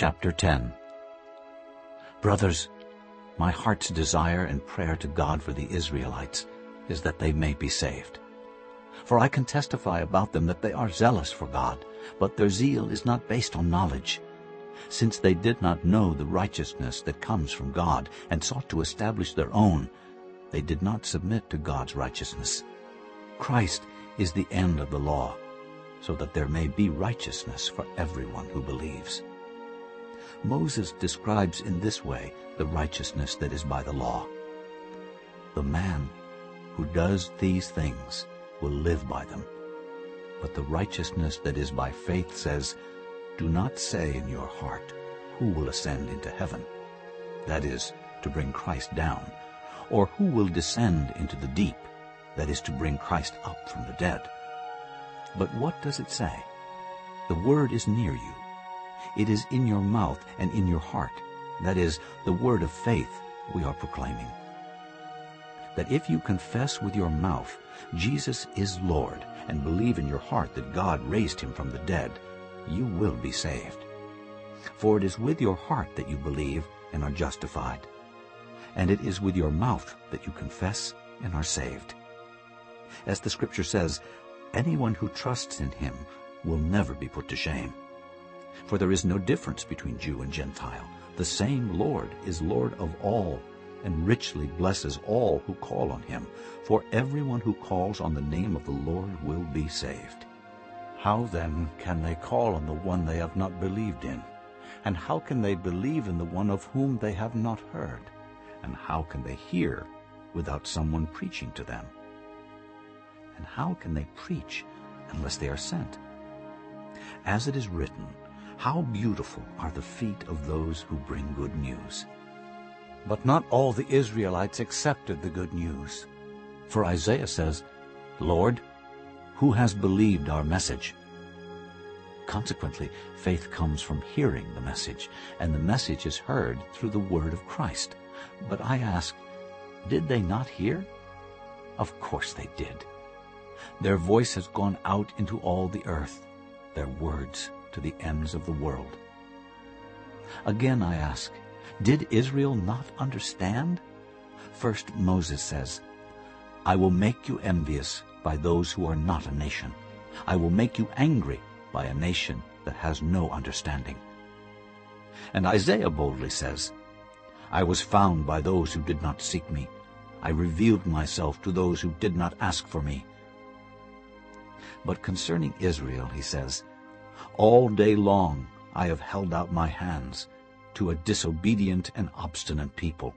Chapter 10 Brothers, my heart's desire and prayer to God for the Israelites is that they may be saved. For I can testify about them that they are zealous for God, but their zeal is not based on knowledge. Since they did not know the righteousness that comes from God and sought to establish their own, they did not submit to God's righteousness. Christ is the end of the law, so that there may be righteousness for everyone who believes. Moses describes in this way the righteousness that is by the law. The man who does these things will live by them. But the righteousness that is by faith says, Do not say in your heart, Who will ascend into heaven? That is, to bring Christ down. Or who will descend into the deep? That is, to bring Christ up from the dead. But what does it say? The word is near you, it is in your mouth and in your heart. That is, the word of faith we are proclaiming. That if you confess with your mouth Jesus is Lord and believe in your heart that God raised him from the dead, you will be saved. For it is with your heart that you believe and are justified, and it is with your mouth that you confess and are saved. As the Scripture says, anyone who trusts in him will never be put to shame. For there is no difference between Jew and Gentile. The same Lord is Lord of all, and richly blesses all who call on him. For everyone who calls on the name of the Lord will be saved. How then can they call on the one they have not believed in? And how can they believe in the one of whom they have not heard? And how can they hear without someone preaching to them? And how can they preach unless they are sent? As it is written, how beautiful are the feet of those who bring good news. But not all the Israelites accepted the good news. For Isaiah says, Lord, who has believed our message? Consequently, faith comes from hearing the message, and the message is heard through the word of Christ. But I ask, did they not hear? Of course they did. Their voice has gone out into all the earth, their words to the ends of the world. Again I ask, did Israel not understand? First Moses says, I will make you envious by those who are not a nation. I will make you angry by a nation that has no understanding. And Isaiah boldly says, I was found by those who did not seek me. I revealed myself to those who did not ask for me. But concerning Israel, he says, all day long I have held out my hands to a disobedient and obstinate people.